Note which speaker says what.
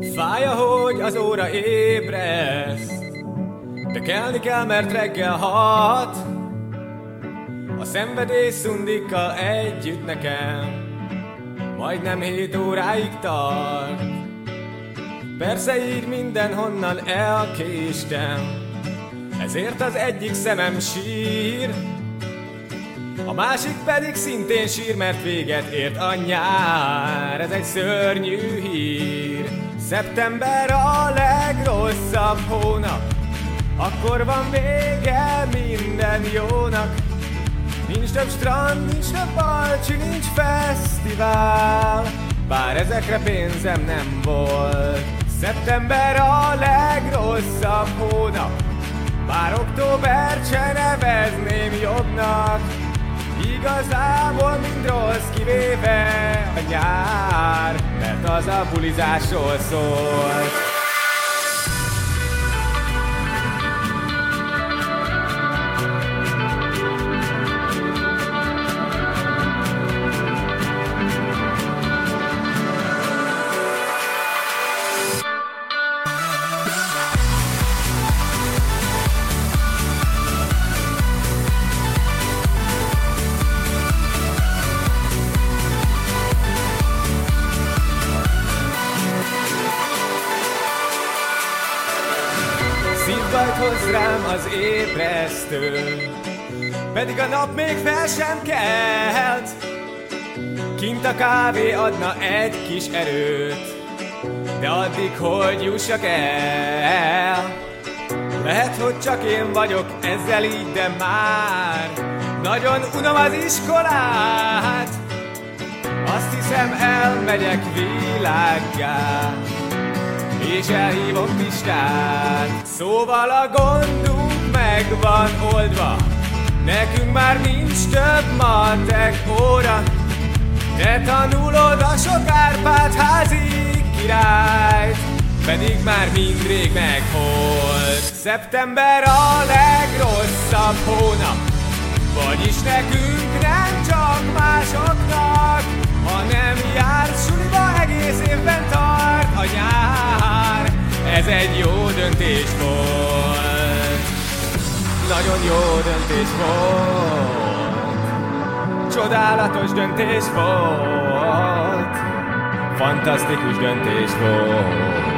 Speaker 1: Fáj, hogy az óra ébreszt, de kelni kell, mert reggel hat. A szenvedés szundikkal együtt nekem, majdnem hét óráig tart. Persze így mindenhonnan elkéstem, ezért az egyik szemem sír, a másik pedig szintén sír, mert véget ért a nyár. Ez egy szörnyű hír. Szeptember a legrosszabb hónap, akkor van vége minden jónak. Nincs több strand, nincs több balcsi, nincs fesztivál, bár ezekre pénzem nem volt. Szeptember a legrosszabb hónap, bár október se nevezném jobbnak, Igazából mind rossz kivéve a nyár, az a bulizásról szólt. Hoz rám az ébresztő Pedig a nap még fel sem kelt. Kint a kávé adna egy kis erőt De addig, hogy jussak el? Lehet, hogy csak én vagyok ezzel így, de már Nagyon unom az iskolát. Azt hiszem elmegyek világgá és elhívom Pistát. Szóval a gondunk meg van oldva, nekünk már nincs több matek óra. Te tanulod a sok Árpád házi királyt, pedig már mindrég megholt. Szeptember a legrosszabb hónap, vagyis nekünk nem csak másoknak, döntés volt, nagyon jó döntés volt, csodálatos döntés volt, fantasztikus döntés volt.